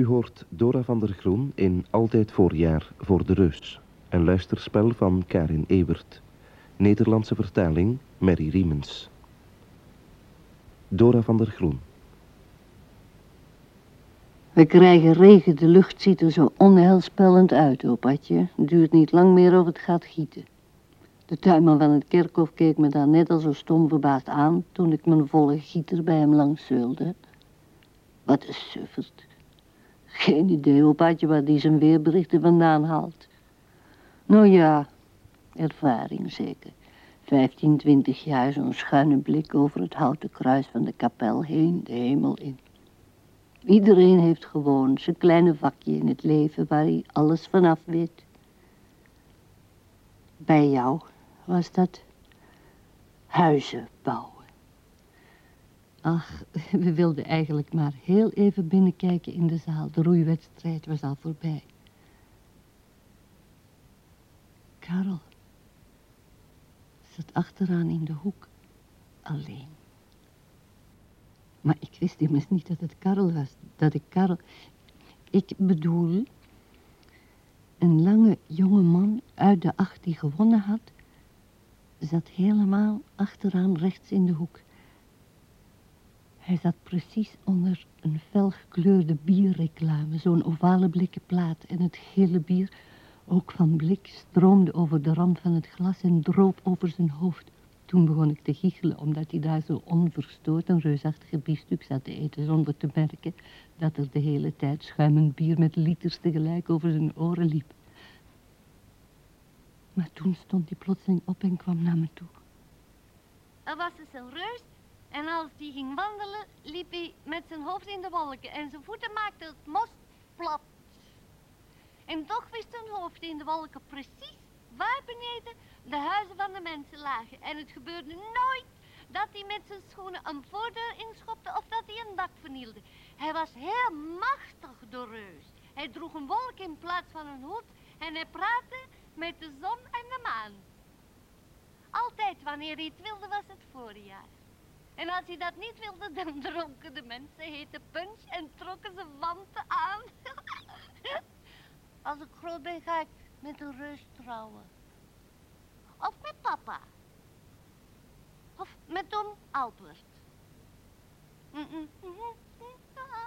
U hoort Dora van der Groen in Altijd Voorjaar voor de Reus. Een luisterspel van Karin Ewert. Nederlandse vertaling Mary Riemens. Dora van der Groen. We krijgen regen, de lucht ziet er zo onheilspellend uit, opatje. Het duurt niet lang meer of het gaat gieten. De tuinman van het kerkhof keek me daar net al zo stom verbaasd aan... toen ik mijn volle gieter bij hem langs zeulde. Wat een suffert. Geen idee, opatje, waar die zijn weerberichten vandaan haalt. Nou ja, ervaring zeker. 15, 20 jaar zo'n schuine blik over het houten kruis van de kapel heen, de hemel in. Iedereen heeft gewoon zijn kleine vakje in het leven waar hij alles vanaf weet. Bij jou was dat huizen bouwen. Ach, we wilden eigenlijk maar heel even binnenkijken in de zaal. De roeiwedstrijd was al voorbij. Karel zat achteraan in de hoek, alleen. Maar ik wist immers niet dat het Karel was, dat ik Karel... Ik bedoel, een lange jonge man uit de acht die gewonnen had, zat helemaal achteraan rechts in de hoek. Hij zat precies onder een felgekleurde bierreclame, zo'n ovale blikken plaat en het gele bier, ook van blik, stroomde over de rand van het glas en droop over zijn hoofd. Toen begon ik te giechelen, omdat hij daar zo onverstoord een reusachtige biefstuk zat te eten, zonder te merken dat er de hele tijd schuimend bier met liters tegelijk over zijn oren liep. Maar toen stond hij plotseling op en kwam naar me toe. Er was dus een reus en als hij ging wandelen, liep hij met zijn hoofd in de wolken en zijn voeten maakten het mos plat. En toch wist zijn hoofd in de wolken precies waar beneden de huizen van de mensen lagen. En het gebeurde nooit dat hij met zijn schoenen een voordeur inschopte of dat hij een dak vernielde. Hij was heel machtig, de reus. Hij droeg een wolk in plaats van een hoed en hij praatte met de zon en de maan. Altijd wanneer hij het wilde was het voorjaar. En als hij dat niet wilde, dan dronken de mensen hete punch en trokken ze wanten aan. als ik groot ben, ga ik met een reus trouwen. Of met papa. Of met Tom Albert.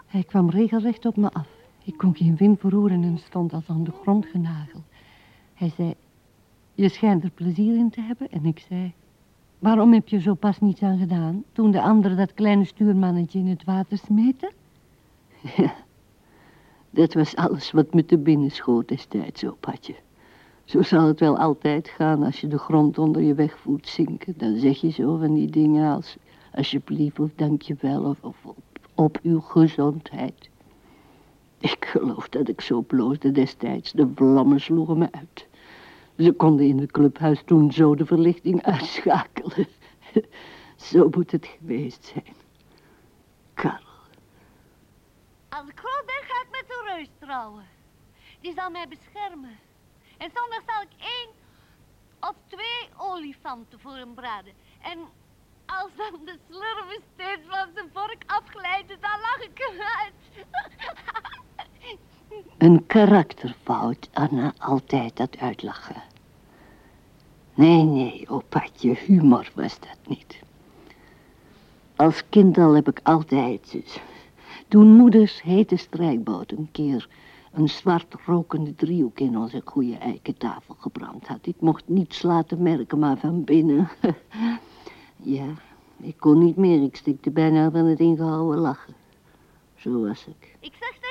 Hij kwam regelrecht op me af. Ik kon geen vin verroeren en stond als aan de grond genageld. Hij zei, je schijnt er plezier in te hebben. En ik zei, waarom heb je zo pas niets aan gedaan... toen de anderen dat kleine stuurmannetje in het water smeten? Ja, dat was alles wat me te binnen schoot destijds, op padje. Zo zal het wel altijd gaan als je de grond onder je weg voelt zinken. Dan zeg je zo van die dingen als alsjeblieft of dankjewel of, of op, op uw gezondheid. Ik geloof dat ik zo bloosde destijds. De vlammen sloegen me uit. Ze konden in het clubhuis toen zo de verlichting uitschakelen. Zo moet het geweest zijn. Karel. Als ik groot ben, ga ik met een reus trouwen. Die zal mij beschermen. En zondag zal ik één of twee olifanten voor hem braden. En als dan de slurven steeds van zijn vork afglijden, dan lach ik hem uit. Een karakterfout, Anna, altijd dat uitlachen. Nee, nee, opatje, humor was dat niet. Als kind al heb ik altijd... Toen moeders hete strijkboot een keer een zwart rokende driehoek in onze goede eikentafel gebrand had. Ik mocht niets laten merken, maar van binnen... ja, ik kon niet meer. Ik stikte bijna van het ingehouden lachen. Zo was ik. Ik hem,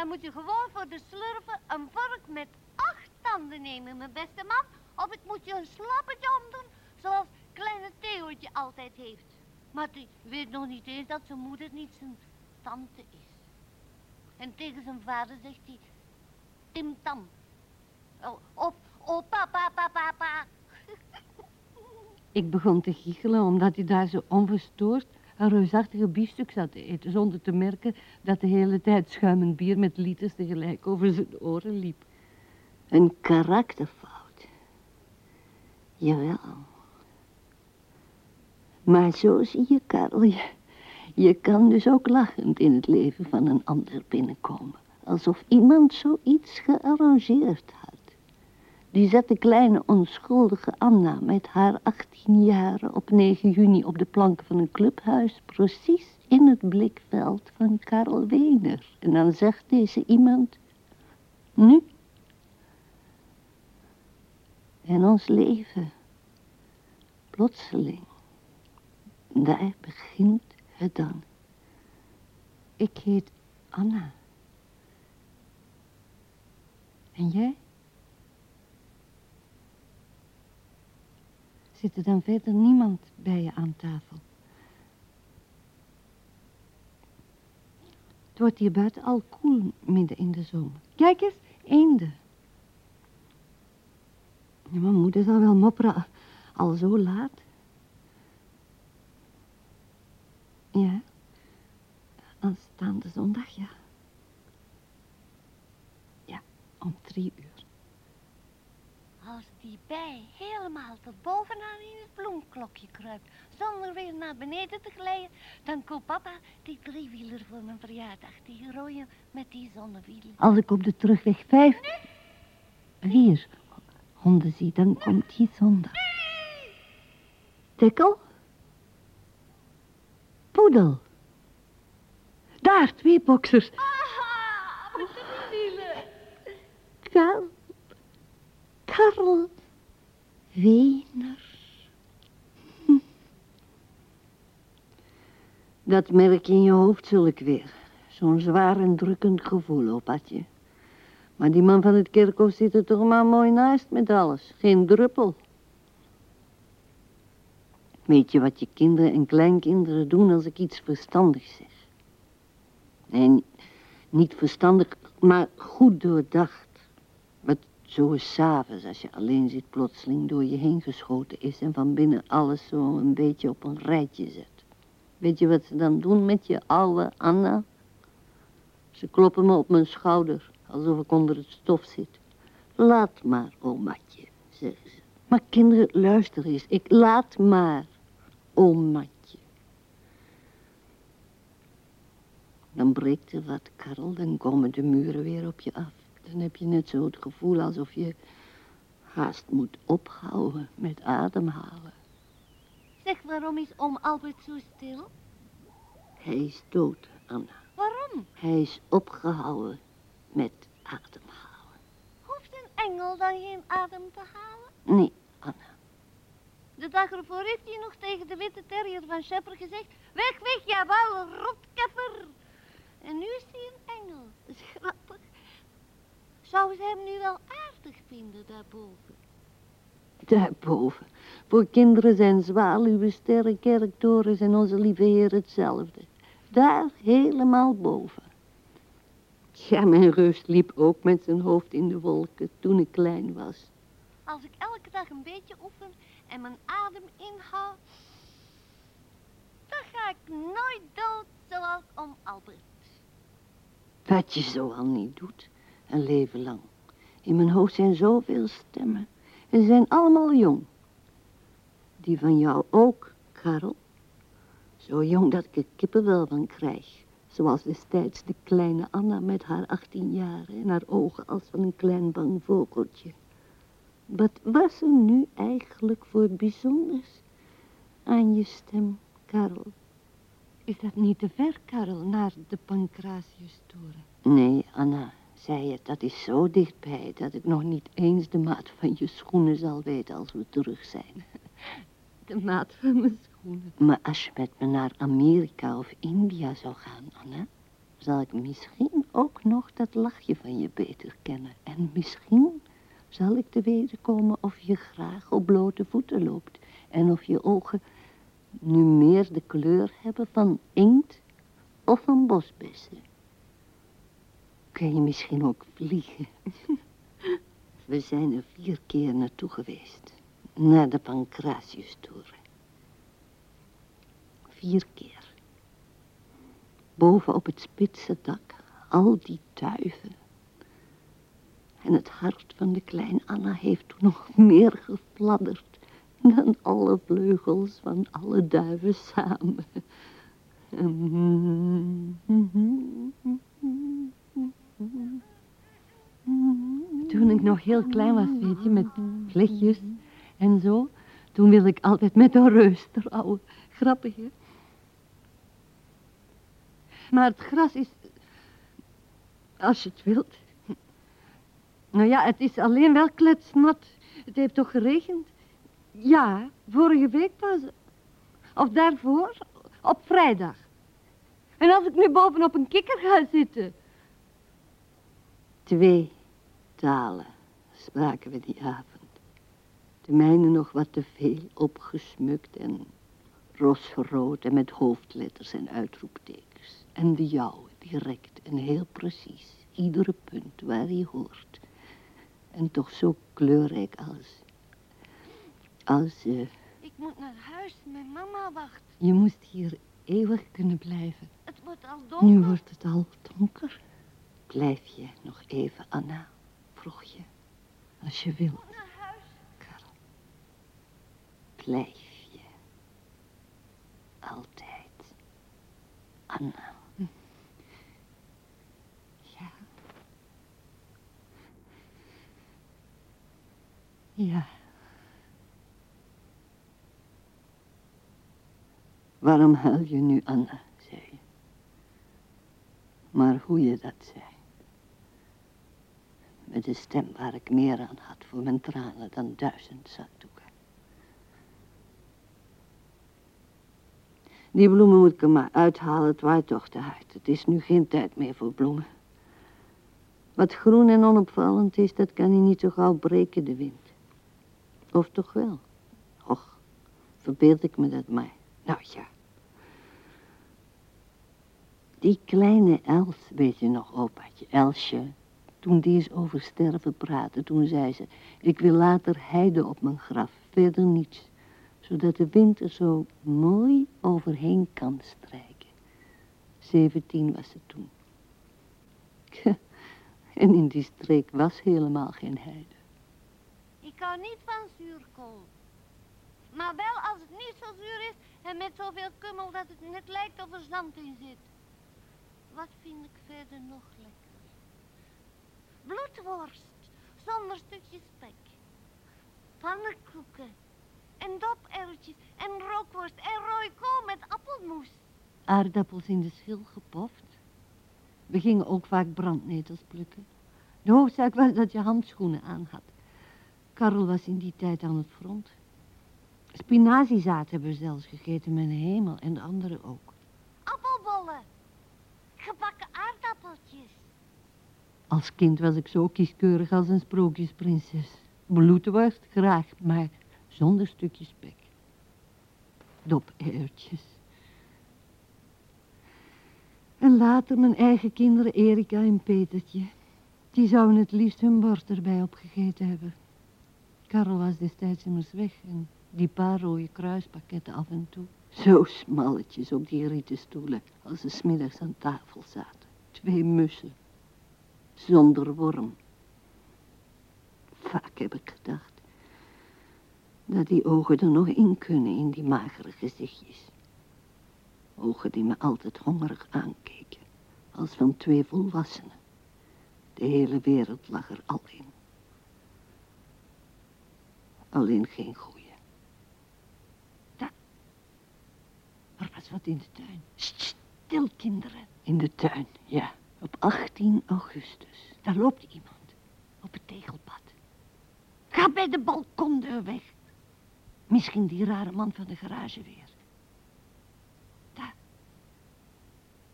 dan moet je gewoon voor de slurven een vork met acht tanden nemen, mijn beste man. Of ik moet je een slappetje omdoen, zoals kleine Theootje altijd heeft. Maar die weet nog niet eens dat zijn moeder niet zijn tante is. En tegen zijn vader zegt hij, Tim Tam. Oh, of, oh, papa, papa, papa. Ik begon te giechelen omdat hij daar zo onverstoord een reusachtige biefstuk zat te eten, zonder te merken dat de hele tijd schuimend bier met liters tegelijk over zijn oren liep. Een karakterfout. Jawel. Maar zo zie je, Karel, je, Je kan dus ook lachend in het leven van een ander binnenkomen. Alsof iemand zoiets gearrangeerd had. Die zette kleine onschuldige Anna met haar 18 jaren op 9 juni op de planken van een clubhuis precies in het blikveld van Karel Wener. En dan zegt deze iemand, nu? En ons leven, plotseling, daar begint het dan. Ik heet Anna. En jij? Zit er dan verder niemand bij je aan tafel? Het wordt hier buiten al koel midden in de zomer. Kijk eens, eenden. Ja, mijn moeder zal wel mopperen, al zo laat. Ja, aanstaande zondag, ja. Ja, om drie uur. Als die bij helemaal tot bovenaan in het bloemklokje kruipt, zonder weer naar beneden te glijden, dan koopt papa die driewieler voor mijn verjaardag, die rode met die zonnewielen. Als ik op de terugweg vijf, vier honden zie, dan komt die zondag. Tikkel? Poedel? Daar, twee boksers met de driewieler. Karel. Karel. Wener. Hm. Dat merk je in je hoofd, zul ik weer. Zo'n zwaar en drukkend gevoel, opatje. Maar die man van het kerkhof zit er toch maar mooi naast met alles. Geen druppel. Weet je wat je kinderen en kleinkinderen doen als ik iets verstandigs zeg? Nee, niet verstandig, maar goed doordacht. Zo s'avonds, als je alleen zit, plotseling door je heen geschoten is... en van binnen alles zo een beetje op een rijtje zet. Weet je wat ze dan doen met je oude Anna? Ze kloppen me op mijn schouder, alsof ik onder het stof zit. Laat maar, omatje, zeggen ze. Maar kinderen, luister eens. Ik laat maar, omatje. Dan breekt er wat, Karel. Dan komen de muren weer op je af. Dan heb je net zo het gevoel alsof je haast moet ophouden met ademhalen. Zeg, waarom is oom Albert zo stil? Hij is dood, Anna. Waarom? Hij is opgehouden met ademhalen. Hoeft een engel dan geen adem te halen? Nee, Anna. De dag ervoor heeft hij nog tegen de witte terrier van Shepper gezegd... Weg, weg, jawel, rotkeffer. En nu is hij een engel. Dat is grappig. Zou ze hem nu wel aardig vinden daarboven? Daarboven. Voor kinderen zijn zwaluwen, sterren, kerktorens en onze lieve Heer hetzelfde. Daar helemaal boven. Ja, mijn reus liep ook met zijn hoofd in de wolken toen ik klein was. Als ik elke dag een beetje oefen en mijn adem inhoud... dan ga ik nooit dood zoals oom Albert. Wat je zo al niet doet, een leven lang. In mijn hoofd zijn zoveel stemmen. En ze zijn allemaal jong. Die van jou ook, Karel. Zo jong dat ik er kippenvel van krijg. Zoals destijds de kleine Anna met haar 18 jaar en haar ogen als van een klein bang vogeltje. Wat was er nu eigenlijk voor bijzonders aan je stem, Karel? Is dat niet te ver, Karel, naar de Pancratiustoren? Nee, Anna, zei je, dat is zo dichtbij dat ik nog niet eens de maat van je schoenen zal weten als we terug zijn. De maat van mijn schoenen. Maar als je met me naar Amerika of India zou gaan, Anna, zal ik misschien ook nog dat lachje van je beter kennen. En misschien zal ik te weten komen of je graag op blote voeten loopt. En of je ogen nu meer de kleur hebben van inkt of van bosbessen. Kun je misschien ook vliegen? We zijn er vier keer naartoe geweest. Naar de Pancratiustoren. Vier keer. Boven op het spitse dak, al die duiven. En het hart van de kleine Anna heeft toen nog meer gefladderd dan alle vleugels van alle duiven samen. Toen ik nog heel klein was, weet je, met vlechtjes en zo, toen wilde ik altijd met een reus trouwen. Grappig, hè? Maar het gras is, als je het wilt. Nou ja, het is alleen wel kletsnat. Het heeft toch geregend? Ja, vorige week pas. Of daarvoor, op vrijdag. En als ik nu bovenop een kikker ga zitten. Twee talen spraken we die avond. De mijne nog wat te veel opgesmukt en roosrood en met hoofdletters en uitroeptekens. En de jouwe, direct en heel precies. Iedere punt waar hij hoort. En toch zo kleurrijk als... Als... Uh, ik moet naar huis, mijn mama wacht. Je moest hier eeuwig kunnen blijven. Het wordt al donker. Nu wordt het al donker. Blijf je nog even, Anna, vroeg je. Als je wil. Naar huis. Karel. Blijf je. Altijd. Anna. Ja. Ja. Waarom huil je nu, Anna, zei je. Maar hoe je dat zei. Met een stem waar ik meer aan had voor mijn tranen dan duizend zakdoeken. Die bloemen moet ik er maar uithalen, het waait toch te hard. Het is nu geen tijd meer voor bloemen. Wat groen en onopvallend is, dat kan hij niet zo gauw breken, de wind. Of toch wel? Och, verbeeld ik me dat maar. Nou ja. Die kleine Els, weet je nog, opaatje, Elsje. Toen die eens over sterven praatte, toen zei ze... Ik wil later heide op mijn graf, verder niets. Zodat de wind er zo mooi overheen kan strijken. Zeventien was ze toen. En in die streek was helemaal geen heide. Ik hou niet van zuurkool. Maar wel als het niet zo zuur is en met zoveel kummel dat het net lijkt of er zand in zit. Wat vind ik verder nog lekker? Bloedworst, zonder stukjes spek. Pannenkoeken. En doperwtjes en rookworst en rooikool met appelmoes. Aardappels in de schil gepoft. We gingen ook vaak brandnetels plukken. De hoofdzaak was dat je handschoenen aan had. Karel was in die tijd aan het front. Spinaziezaad hebben we zelfs gegeten, mijn hemel, en de anderen ook. Als kind was ik zo kieskeurig als een sprookjesprinses. Bloedworst graag, maar zonder stukje spek. Doperwtjes. En later mijn eigen kinderen Erika en Petertje. Die zouden het liefst hun bord erbij opgegeten hebben. Karel was destijds immers weg en die paar rode kruispakketten af en toe. Zo smalletjes op die rieten stoelen als ze smiddags aan tafel zaten. Twee mussen. Zonder worm. Vaak heb ik gedacht dat die ogen er nog in kunnen in die magere gezichtjes. Ogen die me altijd hongerig aankeken, als van twee volwassenen. De hele wereld lag er al in. Alleen geen goeie. Daar. Er was wat in de tuin. Stil, kinderen. In de tuin, ja. Op 18 augustus. Daar loopt iemand. Op het tegelpad. Ga bij de balkondeur weg. Misschien die rare man van de garage weer. Daar.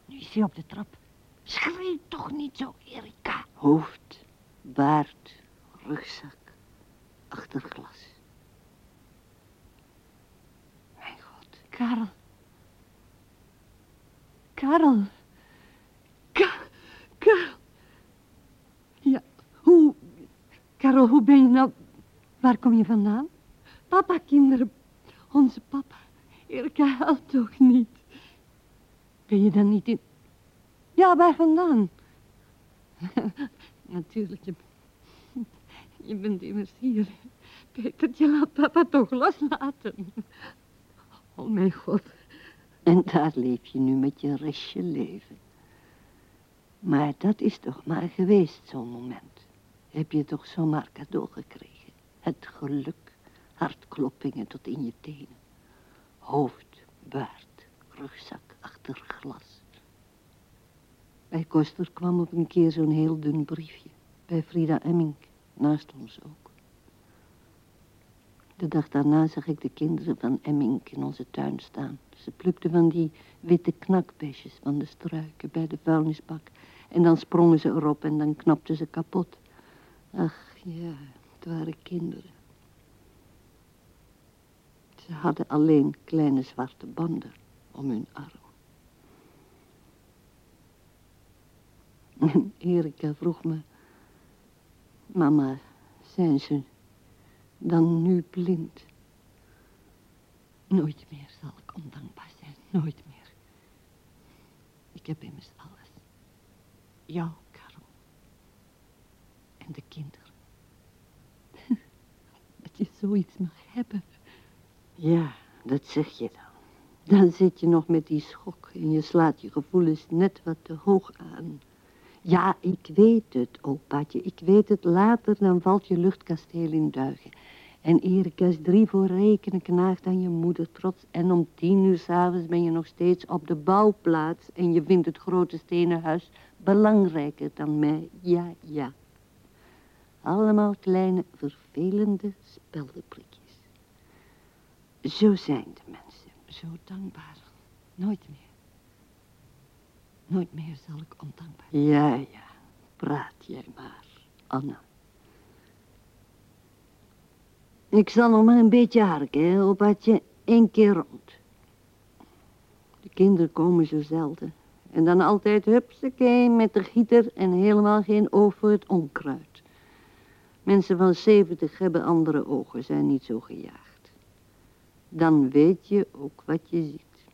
Nu is hij op de trap. Schreeuw toch niet zo, Erika. Hoofd, baard, rugzak, achter glas. Mijn god. Karel. Karel. Ka Karel. Ja, hoe... Karel, hoe ben je nou... Waar kom je vandaan? Papa, kinderen. Onze papa. Erika, helpt toch niet. Ben je dan niet in... Ja, waar vandaan? Natuurlijk, je, je bent immers hier. Peter, je laat papa toch loslaten. Oh, mijn god. En daar leef je nu met je restje leven. Maar dat is toch maar geweest, zo'n moment. Heb je toch zomaar cadeau gekregen. Het geluk, hartkloppingen tot in je tenen. Hoofd, baard, rugzak achter glas. Bij Koster kwam op een keer zo'n heel dun briefje. Bij Frida Emmink, naast ons ook. De dag daarna zag ik de kinderen van Emmink in onze tuin staan. Ze plukten van die witte knakbesjes van de struiken bij de vuilnisbak. En dan sprongen ze erop en dan knapten ze kapot. Ach ja, het waren kinderen. Ze hadden alleen kleine zwarte banden om hun arm. En Erika vroeg me... Mama, zijn ze dan nu blind? Nooit meer zal ik ondankbaar zijn. Nooit meer. Ik heb immers. Jou, Karel. En de kinderen. Dat je zoiets mag hebben. Ja, dat zeg je dan. Dan zit je nog met die schok en je slaat je gevoelens net wat te hoog aan. Ja, ik weet het, opaatje. Ik weet het. Later dan valt je luchtkasteel in duigen. En Erika is drie voor rekenen knaagt aan je moeder trots. En om tien uur s'avonds ben je nog steeds op de bouwplaats. En je vindt het grote stenen huis belangrijker dan mij. Ja, ja. Allemaal kleine, vervelende speldenprikjes. Zo zijn de mensen. Zo dankbaar. Nooit meer. Nooit meer zal ik ondankbaar zijn. Ja, ja. Praat jij maar, Anna. Ik zal nog maar een beetje harken, hè, opaatje. Eén keer rond. De kinderen komen zo zelden. En dan altijd hupsakee met de gieter en helemaal geen oog voor het onkruid. Mensen van zeventig hebben andere ogen, zijn niet zo gejaagd. Dan weet je ook wat je ziet.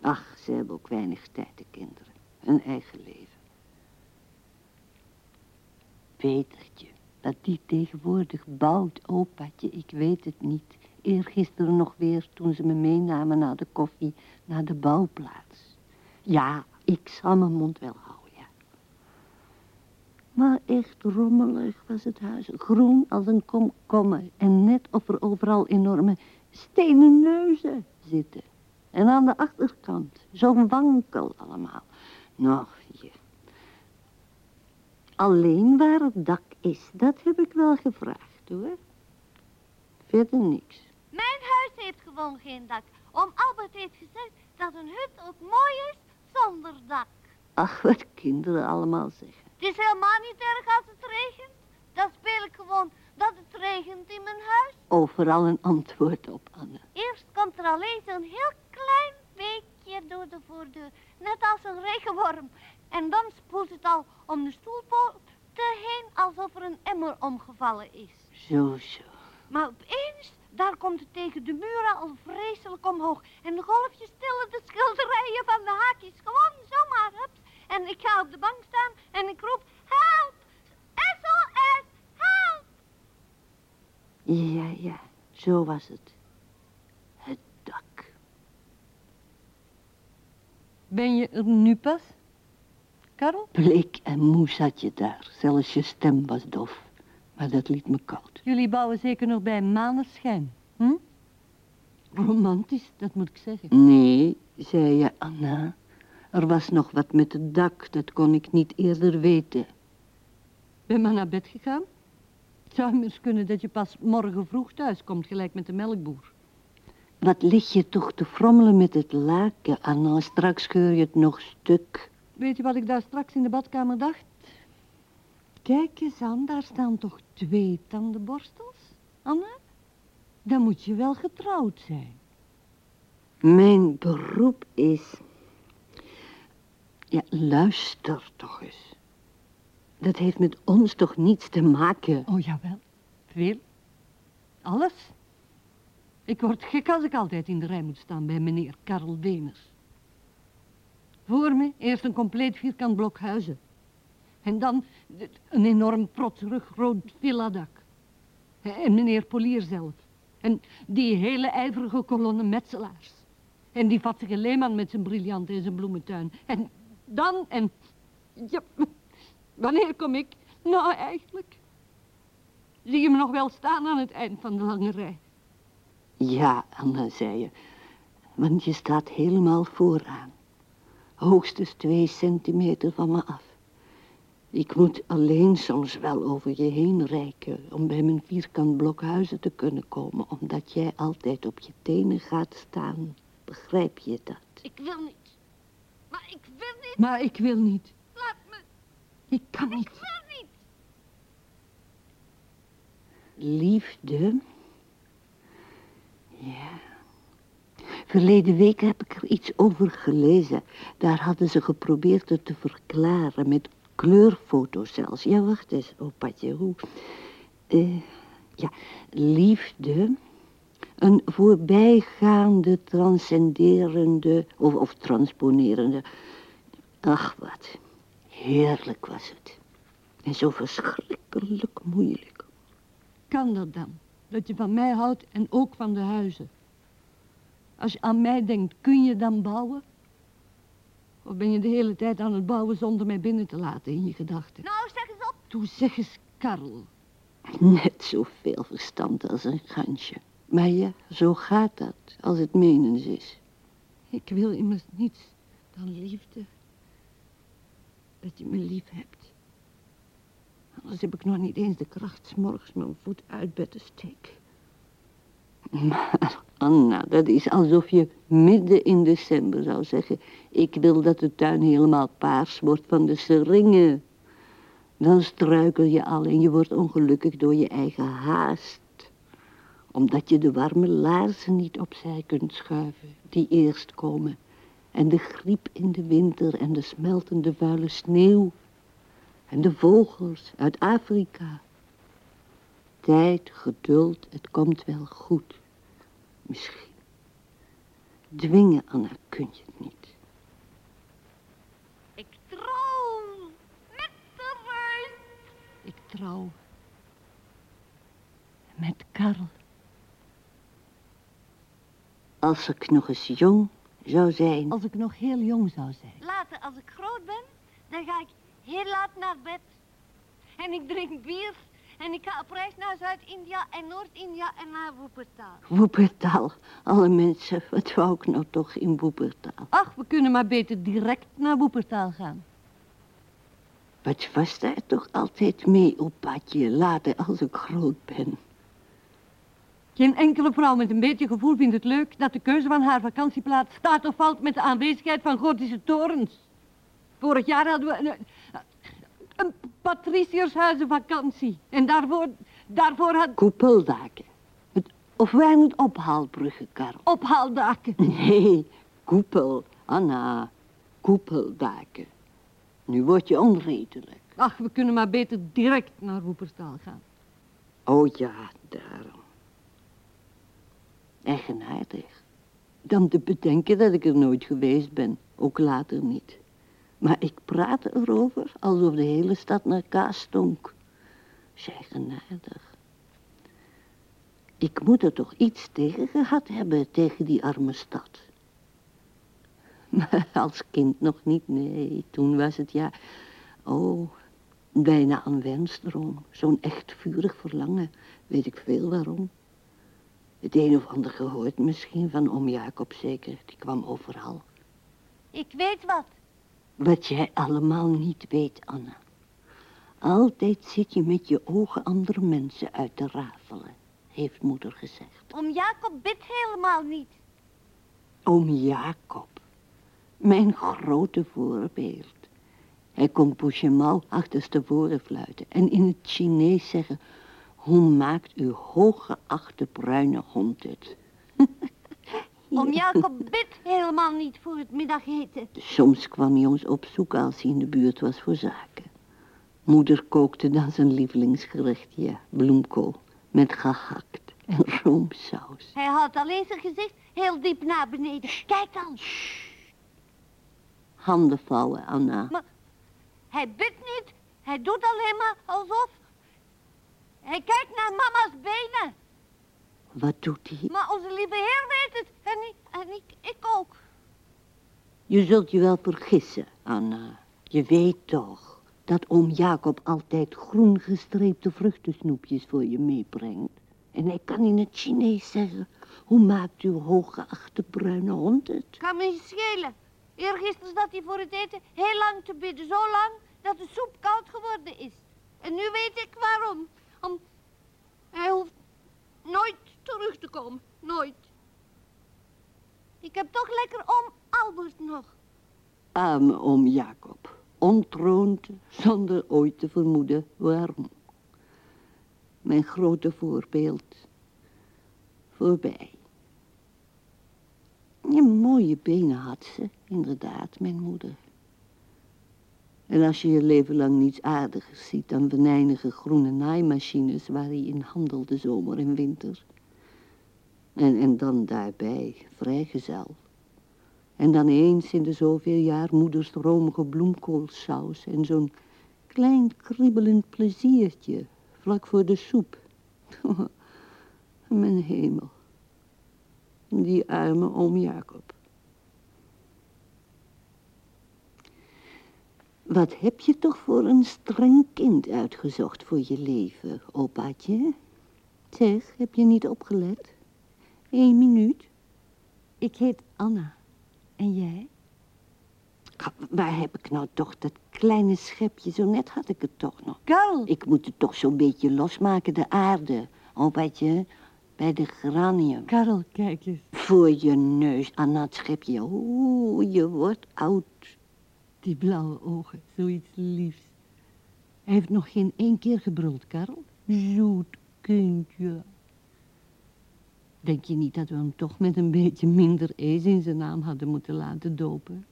Ach, ze hebben ook weinig tijd, de kinderen. Hun eigen leven. Petertje, dat die tegenwoordig bouwt, opaatje, ik weet het niet. Eergisteren nog weer, toen ze me meenamen naar de koffie, naar de bouwplaats. Ja, ik zal mijn mond wel houden, ja. Maar echt rommelig was het huis. Groen als een komkommer. En net of er overal enorme stenen neuzen zitten. En aan de achterkant, zo'n wankel allemaal. Nou, je. Alleen waar het dak is, dat heb ik wel gevraagd, hoor. Verder niks. Mijn huis heeft gewoon geen dak. Oom Albert heeft gezegd dat een hut ook mooi is zonder dak. Ach, wat kinderen allemaal zeggen. Het is helemaal niet erg als het regent. Dan speel ik gewoon dat het regent in mijn huis. Overal een antwoord op, Anne. Eerst komt er alleen zo'n heel klein beetje door de voordeur. Net als een regenworm. En dan spoelt het al om de stoelpoten heen alsof er een emmer omgevallen is. Zo, zo. Maar opeens, daar komt het tegen de muren al vreselijk omhoog. En de golfjes tillen de schilderijen van de haakjes gewoon zomaar, hups. En ik ga op de bank staan en ik roep, help! SOS, help! Ja, ja, zo was het. Het dak. Ben je er nu pas? Karel? Bleek en moe zat je daar. Zelfs je stem was dof. Maar dat liet me koud. Jullie bouwen zeker nog bij maneschijn, hm? Romantisch, Dat moet ik zeggen. Nee, zei je Anna. Er was nog wat met het dak, dat kon ik niet eerder weten. Ben maar naar bed gegaan? Het zou immers kunnen dat je pas morgen vroeg thuis komt, gelijk met de melkboer. Wat lig je toch te frommelen met het laken, Anna? Straks scheur je het nog stuk. Weet je wat ik daar straks in de badkamer dacht? Kijk eens aan, daar staan toch twee tandenborstels, Anne? Dan moet je wel getrouwd zijn. Mijn beroep is... Ja, luister toch eens. Dat heeft met ons toch niets te maken. Oh, jawel. Veel. Alles. Ik word gek als ik altijd in de rij moet staan bij meneer Karel Demers. Voor me eerst een compleet vierkant blok huizen. En dan een enorm protserig rood villadak. En meneer Polier zelf. En die hele ijverige kolonne metselaars. En die vatsige Leeman met zijn briljanten en zijn bloementuin. En dan, en... Ja, wanneer kom ik? Nou, eigenlijk. Zie je me nog wel staan aan het eind van de lange rij? Ja, Anna, zei je. Want je staat helemaal vooraan. Hoogstens twee centimeter van me af. Ik moet alleen soms wel over je heen reiken om bij mijn vierkant blokhuizen te kunnen komen, omdat jij altijd op je tenen gaat staan. Begrijp je dat? Ik wil niet. Maar ik wil niet. Maar ik wil niet. Laat me. Ik kan niet. Ik wil niet. Liefde? Ja. Verleden week heb ik er iets over gelezen. Daar hadden ze geprobeerd het te verklaren met kleurfoto's zelfs. Ja, wacht eens, opatje, hoe... Eh, ja, liefde, een voorbijgaande, transcenderende of, of transponerende... Ach, wat. Heerlijk was het. En zo verschrikkelijk moeilijk. Kan dat dan? Dat je van mij houdt en ook van de huizen. Als je aan mij denkt, kun je dan bouwen? Of ben je de hele tijd aan het bouwen zonder mij binnen te laten in je gedachten? Nou, zeg eens op. Toe zeg eens, Karel. Net zoveel verstand als een gansje. Maar ja, zo gaat dat als het menens is. Ik wil immers niets dan liefde. Dat je me lief hebt. Anders heb ik nog niet eens de kracht 's morgens mijn voet uit bed te steken. Maar Anna, dat is alsof je midden in december zou zeggen... ik wil dat de tuin helemaal paars wordt van de seringen. Dan struikel je al en je wordt ongelukkig door je eigen haast. Omdat je de warme laarzen niet opzij kunt schuiven, die eerst komen. En de griep in de winter en de smeltende vuile sneeuw. En de vogels uit Afrika. Tijd, geduld, het komt wel goed. Misschien. Dwingen, Anna, kun je het niet. Ik trouw met de reus. Ik trouw. Met Karel. Als ik nog eens jong zou zijn. Als ik nog heel jong zou zijn. Later, als ik groot ben, dan ga ik heel laat naar bed. En ik drink bier. En ik ga op reis naar Zuid-India en Noord-India en naar Woepertaal. Woepertaal. Alle mensen, wat wou ik nou toch in Woepertaal? Ach, we kunnen maar beter direct naar Woepertaal gaan. Wat was daar toch altijd mee op padje later als ik groot ben? Geen enkele vrouw met een beetje gevoel vindt het leuk dat de keuze van haar vakantieplaats staat of valt met de aanwezigheid van gotische torens. Vorig jaar hadden we een, een patriciërshuizenvakantie. En daarvoor, daarvoor had Koepeldaken. Het, of waren het ophaalbruggen, Karel? ophaaldaken. Nee, koepel, Anna. Koepeldaken. Nu word je onredelijk. Ach, we kunnen maar beter direct naar Woepertaal gaan. Oh ja, daarom. Eigenaardig. Dan te bedenken dat ik er nooit geweest ben. Ook later niet. Maar ik praat erover alsof de hele stad naar kaas stonk. Is eigenaardig. Ik moet er toch iets tegen gehad hebben, tegen die arme stad. Maar als kind nog niet, nee. Toen was het ja, oh, bijna een wensdroom. Zo'n echt vurig verlangen, weet ik veel waarom. Het een of ander gehoord misschien van oom Jacob zeker. Die kwam overal. Ik weet wat. Wat jij allemaal niet weet, Anna. Altijd zit je met je ogen andere mensen uit te rafelen, heeft moeder gezegd. Om Jacob bidt helemaal niet. Oom Jacob, mijn grote voorbeeld. Hij kon Pouchemal achterstevoren fluiten en in het Chinees zeggen... Hoe maakt uw hooggeachte bruine hond het? Om Jacob bidt helemaal niet voor het middageten. Soms kwam hij ons opzoeken als hij in de buurt was voor zaken. Moeder kookte dan zijn lievelingsgerecht, ja, bloemkool, met gehakt en roomsaus. Hij houdt alleen zijn gezicht heel diep naar beneden. Kijk dan. Handen vouwen, Anna. Hij bidt niet. Hij doet alleen maar alsof. Hij kijkt naar mama's benen. Wat doet hij? Maar onze lieve heer weet het. En ik, en ik, ik ook. Je zult je wel vergissen, Anna. Je weet toch dat oom Jacob altijd groen gestreepte vruchtensnoepjes voor je meebrengt. En hij kan in het Chinees zeggen, hoe maakt uw hooggeachte bruine hond het? Kan me niet schelen. Eergisteren zat hij voor het eten heel lang te bidden. Zo lang dat de soep koud geworden is. En nu weet ik waarom. Om... Hij hoeft nooit terug te komen. Nooit. Ik heb toch lekker oom Albert nog. Arme oom Jacob, ontroond zonder ooit te vermoeden waarom. Mijn grote voorbeeld, voorbij. Je mooie benen had ze, inderdaad, mijn moeder. En als je je leven lang niets aardigers ziet dan venijnige groene naaimachines waar hij in handelde zomer en winter. En, en dan daarbij vrijgezel. En dan eens in de zoveel jaar moeders romige bloemkoolsaus en zo'n klein kriebelend pleziertje vlak voor de soep. Mijn hemel. Die arme oom Jacob. Wat heb je toch voor een streng kind uitgezocht voor je leven, opaatje? Zeg, heb je niet opgelet? Eén minuut. Ik heet Anna. En jij? Waar heb ik nou toch dat kleine schepje? Zo net had ik het toch nog. Karel. Ik moet het toch zo'n beetje losmaken, de aarde. Opaatje, bij de granium. Karel, kijk eens. Voor je neus, aan dat schepje. Oeh, je wordt oud. Die blauwe ogen, zoiets liefs. Hij heeft nog geen één keer gebruld, Karel. Zoet kindje. Denk je niet dat we hem toch met een beetje minder ees in zijn naam hadden moeten laten dopen?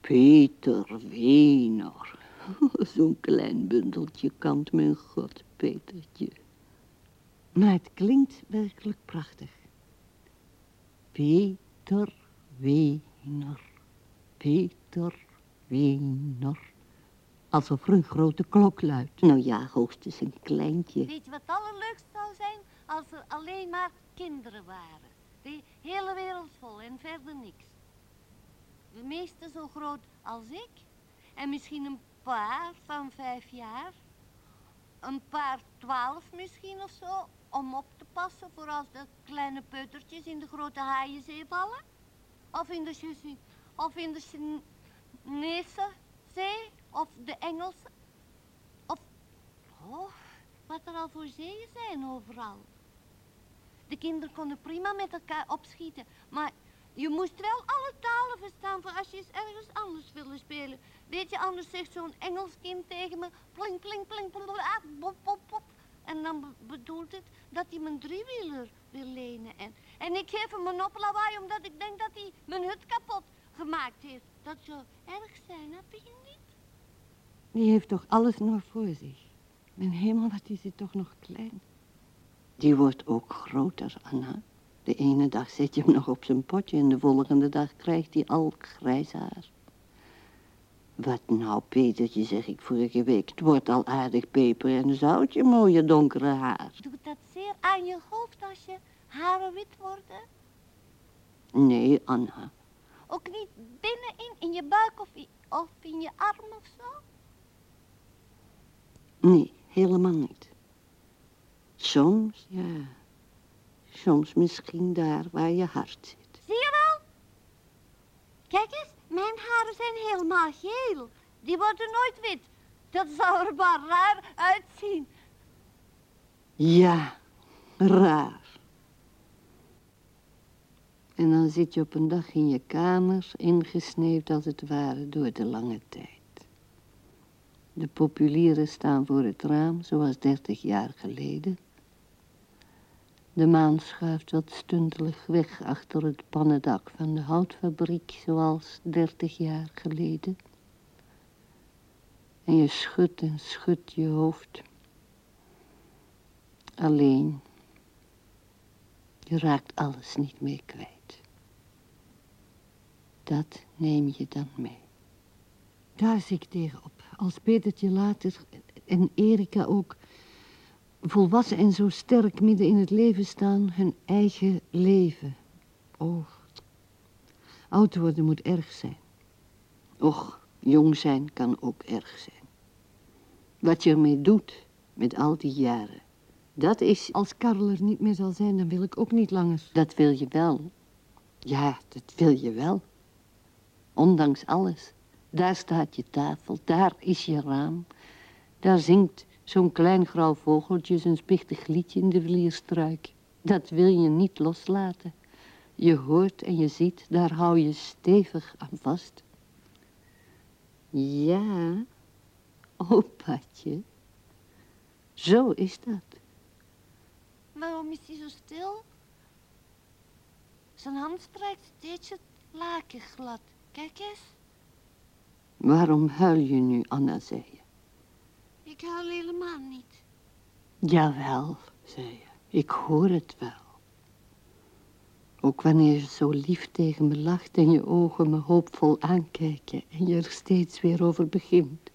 Peter Wiener. Zo'n klein bundeltje kant, mijn god, Petertje. Maar het klinkt werkelijk prachtig. Peter Wiener. Peter Wiener. Alsof er een grote klok luidt. Nou ja, hoogstens een kleintje. Weet je wat het allerleukst zou zijn? Als er alleen maar kinderen waren. De hele wereld vol en verder niks. De meeste zo groot als ik. En misschien een paar van vijf jaar. Een paar twaalf misschien of zo. Om op te passen voor als de kleine peutertjes in de grote haaienzee vallen. Of in de, of in de Chinese zee. Of de Engelse. Of... Oh, wat er al voor zeeën zijn overal. De kinderen konden prima met elkaar opschieten, maar je moest wel alle talen verstaan voor als je eens ergens anders wilde spelen. Weet je, anders zegt zo'n Engels kind tegen me, pling, pling, pling, pling, ah, pop, pop, pop. En dan be- bedoelt het dat hij mijn driewieler wil lenen. En, en ik geef hem een oplawaai omdat ik denk dat hij mijn hut kapot gemaakt heeft. Dat zou erg zijn, heb je niet? Die heeft toch alles nog voor zich. Mijn hemel, wat is hij toch nog klein. Die wordt ook groter, Anna. De ene dag zet je hem nog op zijn potje en de volgende dag krijgt hij al grijs haar. Wat nou, Petertje, zeg ik vorige week. Het wordt al aardig peper en zout, je mooie donkere haar. Doet dat zeer aan je hoofd als je haren wit worden? Nee, Anna. Ook niet binnenin, in je buik of, of in je arm of zo? Nee, helemaal niet. Soms, ja. Soms misschien daar waar je hart zit. Zie je wel? Kijk eens, mijn haren zijn helemaal geel. Die worden nooit wit. Dat zou er maar raar uitzien. Ja, raar. En dan zit je op een dag in je kamer, ingesneeuwd als het ware door de lange tijd. De populieren staan voor het raam, zoals dertig jaar geleden. De maan schuift wat stuntelig weg achter het pannendak van de houtfabriek, zoals dertig jaar geleden. En je schudt en schudt je hoofd. Alleen. Je raakt alles niet meer kwijt. Dat neem je dan mee. Daar zie ik tegenop. Als Petertje later en Erika ook volwassen en zo sterk midden in het leven staan, hun eigen leven. Oh, oud worden moet erg zijn. Och, jong zijn kan ook erg zijn. Wat je ermee doet met al die jaren, dat is... Als Karel er niet meer zal zijn, dan wil ik ook niet langer. Dat wil je wel. Ja, dat wil je wel. Ondanks alles. Daar staat je tafel, daar is je raam. Daar zingt zo'n klein grauw vogeltje zijn spichtig liedje in de vlierstruik. Dat wil je niet loslaten. Je hoort en je ziet, daar hou je stevig aan vast. Ja, opaatje. Zo is dat. Waarom is hij zo stil? Zijn hand strijkt steeds het laken glad. Kijk eens. Waarom huil je nu, Anna, zei je? Ik huil helemaal niet. Jawel, zei je. Ik hoor het wel. Ook wanneer je zo lief tegen me lacht en je ogen me hoopvol aankijken en je er steeds weer over begint.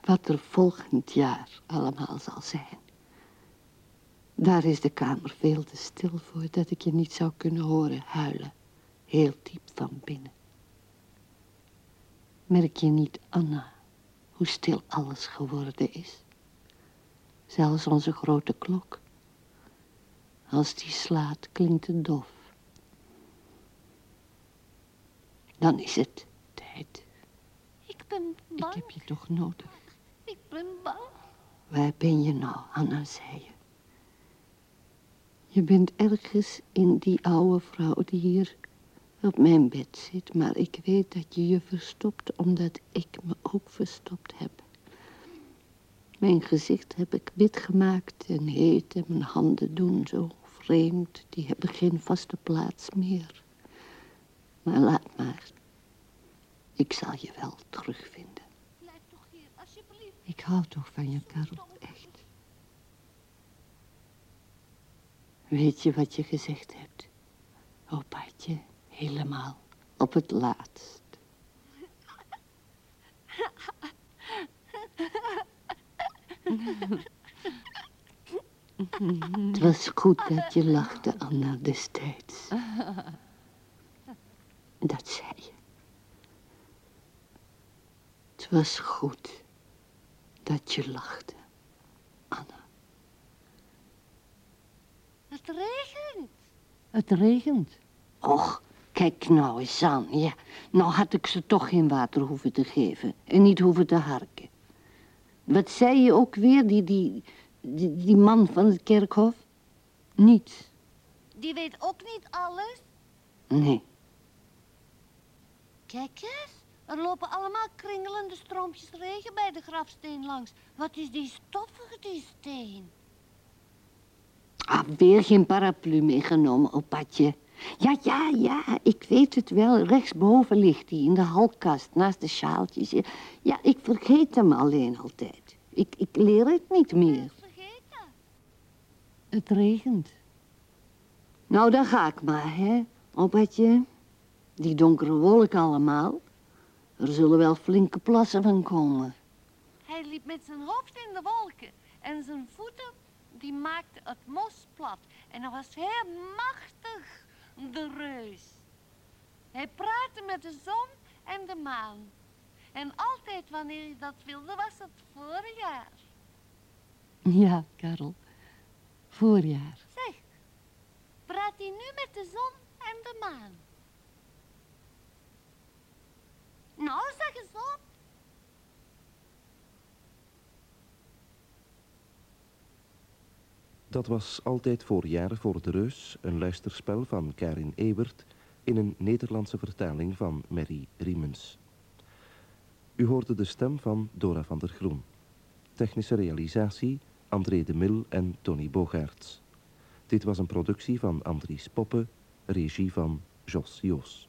Wat er volgend jaar allemaal zal zijn. Daar is de kamer veel te stil voor dat ik je niet zou kunnen horen huilen. Heel diep van binnen. Merk je niet, Anna, hoe stil alles geworden is? Zelfs onze grote klok. Als die slaat, klinkt het dof. Dan is het tijd. Ik ben bang. Ik heb je toch nodig. Ik ben bang. Waar ben je nou, Anna, zei je. Je bent ergens in die oude vrouw die hier op mijn bed zit. Maar ik weet dat je je verstopt omdat ik me ook verstopt heb. Mijn gezicht heb ik wit gemaakt en heet en mijn handen doen zo vreemd. Die hebben geen vaste plaats meer. Maar laat maar. Ik zal je wel terugvinden. Blijf toch hier, alsjeblieft. Ik hou toch van je, Karel, echt. Weet je wat je gezegd hebt? Opaatje, helemaal op het laatst. Het was goed dat je lachte, Anna, destijds. Dat zei je. Het was goed dat je lachte, Anna. Het regent. Het regent. Och, kijk nou eens aan. Ja, nou had ik ze toch geen water hoeven te geven. En niet hoeven te harken. Wat zei je ook weer, die, die, die, die man van het kerkhof? Niets. Die weet ook niet alles. Nee. Kijk eens. Er lopen allemaal kringelende stroompjes regen bij de grafsteen langs. Wat is die stoffig, die steen? Ah, weer geen paraplu meegenomen, opatje. Ja, ja, ja, ik weet het wel. Rechtsboven ligt hij in de halkast naast de sjaaltjes. Ja, ik vergeet hem alleen altijd. Ik, ik leer het niet meer. Vergeten. Het regent. Nou, dan ga ik maar, hè, opatje. Die donkere wolk allemaal. Er zullen wel flinke plassen van komen. Hij liep met zijn hoofd in de wolken. En zijn voeten, die maakten het mos plat. En hij was heel machtig, de reus. Hij praatte met de zon en de maan. En altijd wanneer hij dat wilde, was het voorjaar. Ja, Karel. Voorjaar. Zeg, praat hij nu met de zon en de maan? Nou, zeg eens op. Dat was altijd voorjaar voor de reus, een luisterspel van Karin Ewert in een Nederlandse vertaling van Mary Riemens. U hoorde de stem van Dora van der Groen. Technische realisatie André de Mil en Tony Bogaerts. Dit was een productie van Andries Poppe, regie van Jos Joos.